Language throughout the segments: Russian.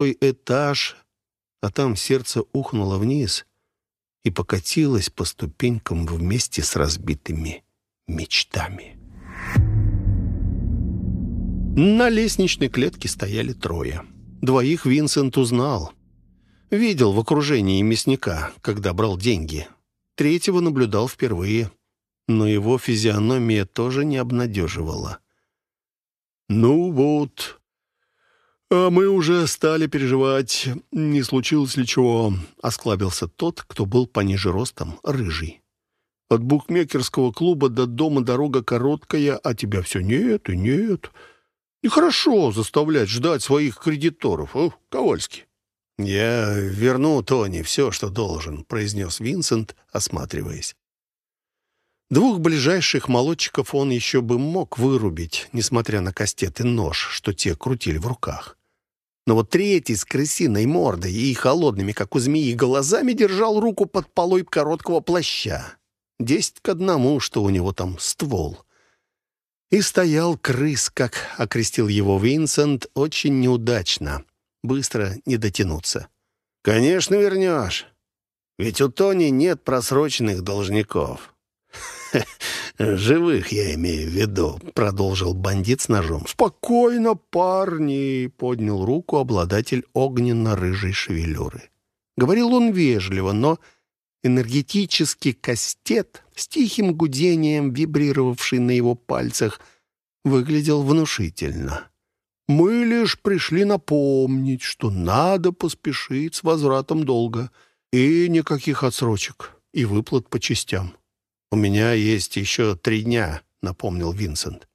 этаж, а там сердце ухнуло вниз и покатилось по ступенькам вместе с разбитыми мечтами. На лестничной клетке стояли трое. Двоих Винсент узнал. Видел в окружении мясника, когда брал деньги. Третьего наблюдал впервые, но его физиономия тоже не обнадеживала. «Ну вот, а мы уже стали переживать, не случилось ли чего», — осклабился тот, кто был пониже ростом, рыжий. «От букмекерского клуба до дома дорога короткая, а тебя все нет и нет. Нехорошо заставлять ждать своих кредиторов, а, Ковальский?» «Я верну Тони все, что должен», — произнес Винсент, осматриваясь. Двух ближайших молодчиков он еще бы мог вырубить, несмотря на кастет и нож, что те крутили в руках. Но вот третий с крысиной мордой и холодными, как у змеи, глазами держал руку под полой короткого плаща. Десять к одному, что у него там ствол. И стоял крыс, как окрестил его Винсент, очень неудачно. Быстро не дотянуться. «Конечно вернешь. Ведь у Тони нет просроченных должников. «Живых я имею в виду», — продолжил бандит с ножом. «Спокойно, парни», — поднял руку обладатель огненно-рыжей шевелюры. Говорил он вежливо, но энергетический кастет с тихим гудением, вибрировавший на его пальцах, выглядел внушительно. «Мы лишь пришли напомнить, что надо поспешить с возвратом долга, и никаких отсрочек и выплат по частям. «У меня есть еще три дня», — напомнил Винсент.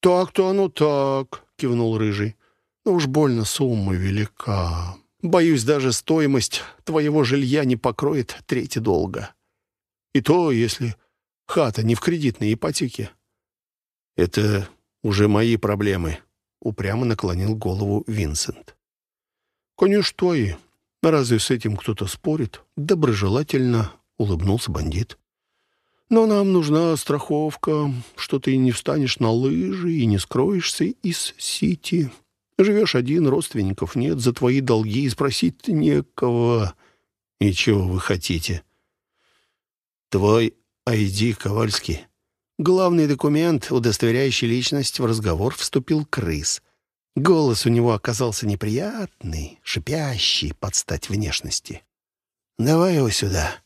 «Так-то оно так», — кивнул Рыжий. «Но уж больно сумма велика. Боюсь, даже стоимость твоего жилья не покроет трети долга. И то, если хата не в кредитной ипотеке». «Это уже мои проблемы», — упрямо наклонил голову Винсент. «Конечно, твои. Разве с этим кто-то спорит?» Доброжелательно улыбнулся бандит. Но нам нужна страховка, что ты не встанешь на лыжи и не скроешься из Сити. Живешь один, родственников нет, за твои долги и спросить некого. И чего вы хотите? Твой ID, Ковальский. Главный документ, удостоверяющий личность, в разговор вступил крыс. Голос у него оказался неприятный, шипящий под стать внешности. «Давай его сюда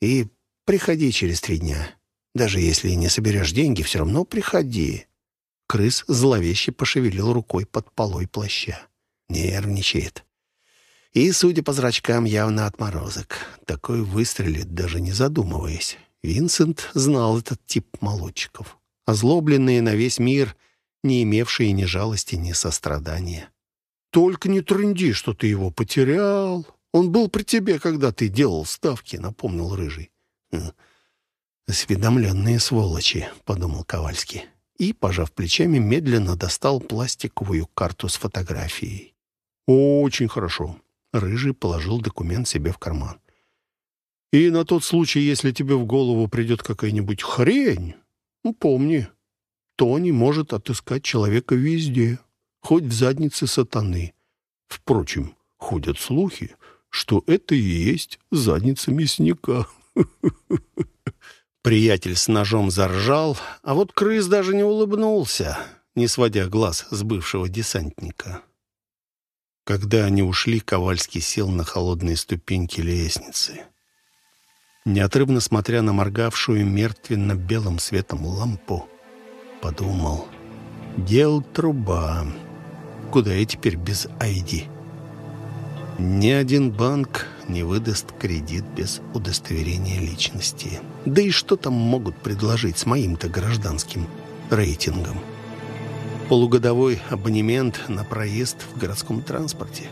и Приходи через три дня. Даже если не соберешь деньги, все равно приходи». Крыс зловеще пошевелил рукой под полой плаща. Нервничает. И, судя по зрачкам, явно отморозок. Такой выстрелит, даже не задумываясь. Винсент знал этот тип молодчиков. Озлобленные на весь мир, не имевшие ни жалости, ни сострадания. «Только не трынди, что ты его потерял. Он был при тебе, когда ты делал ставки», — напомнил Рыжий. «Осведомленные сволочи», — подумал Ковальский. И, пожав плечами, медленно достал пластиковую карту с фотографией. «Очень хорошо». Рыжий положил документ себе в карман. «И на тот случай, если тебе в голову придет какая-нибудь хрень, ну, помни, Тони может отыскать человека везде, хоть в заднице сатаны. Впрочем, ходят слухи, что это и есть задница мясника». Приятель с ножом заржал, а вот крыс даже не улыбнулся, не сводя глаз с бывшего десантника. Когда они ушли, Ковальский сел на холодные ступеньки лестницы. Неотрывно смотря на моргавшую мертвенно-белым светом лампу, подумал, «Дел труба. Куда я теперь без Айди?» Ни один банк не выдаст кредит без удостоверения личности. Да и что там могут предложить с моим-то гражданским рейтингом? Полугодовой абонемент на проезд в городском транспорте.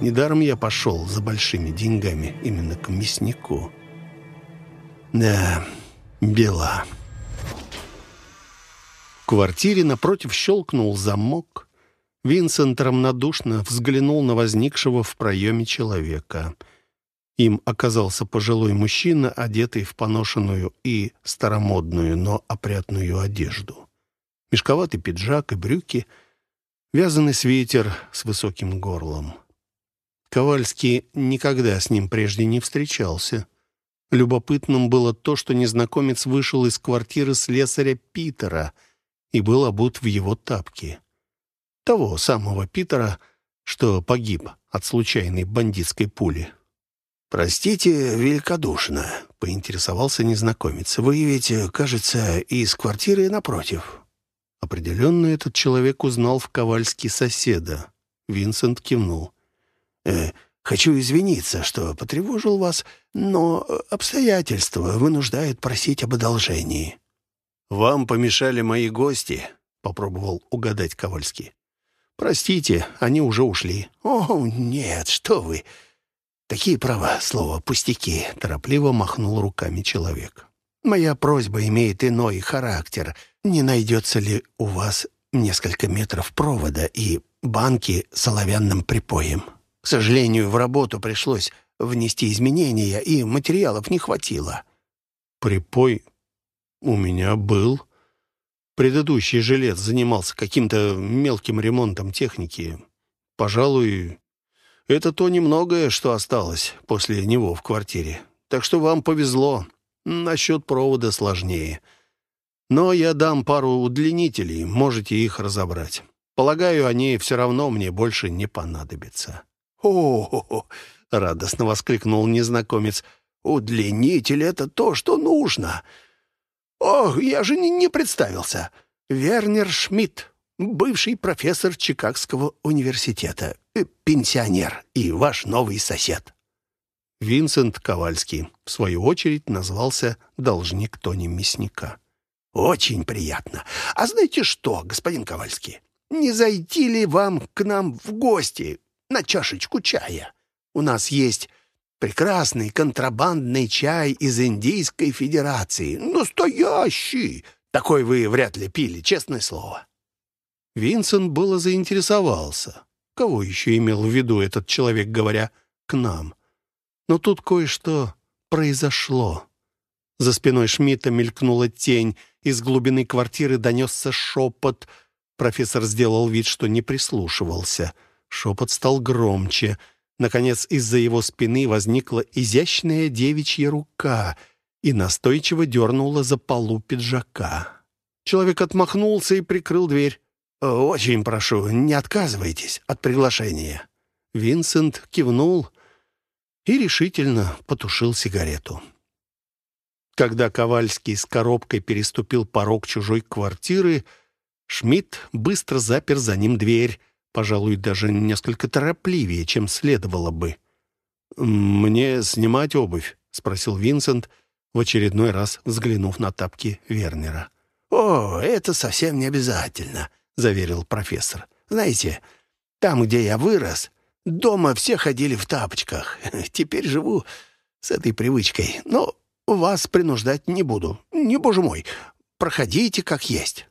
Недаром я пошел за большими деньгами именно к мяснику. Да, бела. В квартире напротив щелкнул замок, Винсент равнодушно взглянул на возникшего в проеме человека. Им оказался пожилой мужчина, одетый в поношенную и старомодную, но опрятную одежду. Мешковатый пиджак и брюки, вязаный свитер с высоким горлом. Ковальский никогда с ним прежде не встречался. Любопытным было то, что незнакомец вышел из квартиры слесаря Питера и был обут в его тапки. Того самого Питера, что погиб от случайной бандитской пули. «Простите великодушно», — поинтересовался незнакомец. «Вы ведь, кажется, из квартиры напротив». Определенно этот человек узнал в Ковальске соседа. Винсент кивнул. «Э, «Хочу извиниться, что потревожил вас, но обстоятельства вынуждают просить об одолжении». «Вам помешали мои гости?» — попробовал угадать Ковальский. «Простите, они уже ушли». «О, нет, что вы! Такие права, слово «пустяки», — торопливо махнул руками человек. «Моя просьба имеет иной характер. Не найдется ли у вас несколько метров провода и банки с оловянным припоем? К сожалению, в работу пришлось внести изменения, и материалов не хватило». «Припой у меня был. Предыдущий жилец занимался каким-то мелким ремонтом техники. Пожалуй, это то немногое, что осталось после него в квартире. Так что вам повезло. Насчет провода сложнее. Но я дам пару удлинителей, можете их разобрать. Полагаю, они все равно мне больше не понадобятся». «О-о-о!» — радостно воскликнул незнакомец. «Удлинитель — это то, что нужно. Ох, я же не, не представился. Вернер Шмидт, бывший профессор Чикагского университета, э, пенсионер и ваш новый сосед». Винсент Ковальский, в свою очередь, назвался должник Тони Мясника. «Очень приятно. А знаете что, господин Ковальский, не зайти ли вам к нам в гости на чашечку чая? У нас есть прекрасный контрабандный чай из Индийской Федерации. Настоящий! Такой вы вряд ли пили, честное слово». Винсент было заинтересовался. Кого еще имел в виду этот человек, говоря «к нам»? Но тут кое-что произошло. За спиной Шмидта мелькнула тень, из глубины квартиры донесся шепот. Профессор сделал вид, что не прислушивался. Шепот стал громче. Наконец, из-за его спины возникла изящная девичья рука и настойчиво дернула за полу пиджака. Человек отмахнулся и прикрыл дверь. «Очень прошу, не отказывайтесь от приглашения». Винсент кивнул и решительно потушил сигарету. Когда Ковальский с коробкой переступил порог чужой квартиры, Шмидт быстро запер за ним дверь, пожалуй, даже несколько торопливее, чем следовало бы. «Мне снимать обувь?» — спросил Винсент, в очередной раз взглянув на тапки Вернера. «О, это совсем не обязательно», — заверил профессор. «Знаете, там, где я вырос, дома все ходили в тапочках. Теперь живу с этой привычкой, но вас принуждать не буду. Не, боже мой, проходите как есть».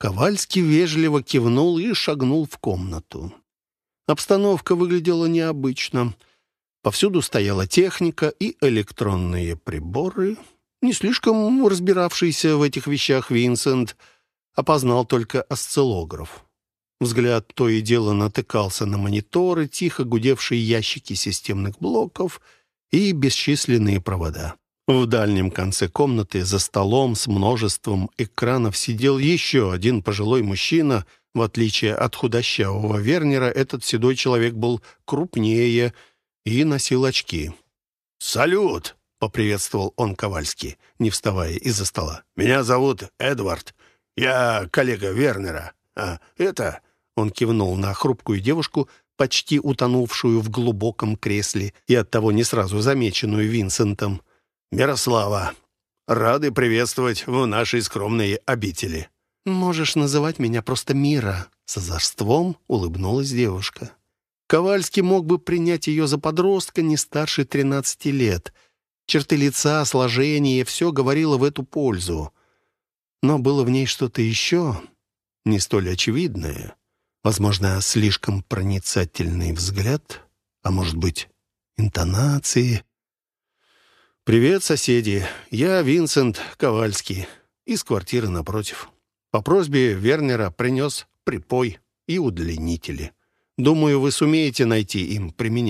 Ковальский вежливо кивнул и шагнул в комнату. Обстановка выглядела необычно. Повсюду стояла техника и электронные приборы. Не слишком разбиравшийся в этих вещах Винсент — опознал только осциллограф. Взгляд то и дело натыкался на мониторы, тихо гудевшие ящики системных блоков и бесчисленные провода. В дальнем конце комнаты за столом с множеством экранов сидел еще один пожилой мужчина. В отличие от худощавого Вернера, этот седой человек был крупнее и носил очки. «Салют!» — поприветствовал он Ковальский, не вставая из-за стола. «Меня зовут Эдвард. «Я коллега Вернера. А это...» Он кивнул на хрупкую девушку, почти утонувшую в глубоком кресле и оттого не сразу замеченную Винсентом. «Мирослава, рады приветствовать в нашей скромной обители». «Можешь называть меня просто Мира», — с озорством улыбнулась девушка. Ковальский мог бы принять ее за подростка не старше тринадцати лет. Черты лица, сложение — все говорило в эту пользу. Но было в ней что-то еще, не столь очевидное. Возможно, слишком проницательный взгляд, а может быть, интонации. «Привет, соседи. Я Винсент Ковальский из квартиры напротив. По просьбе Вернера принес припой и удлинители. Думаю, вы сумеете найти им применение.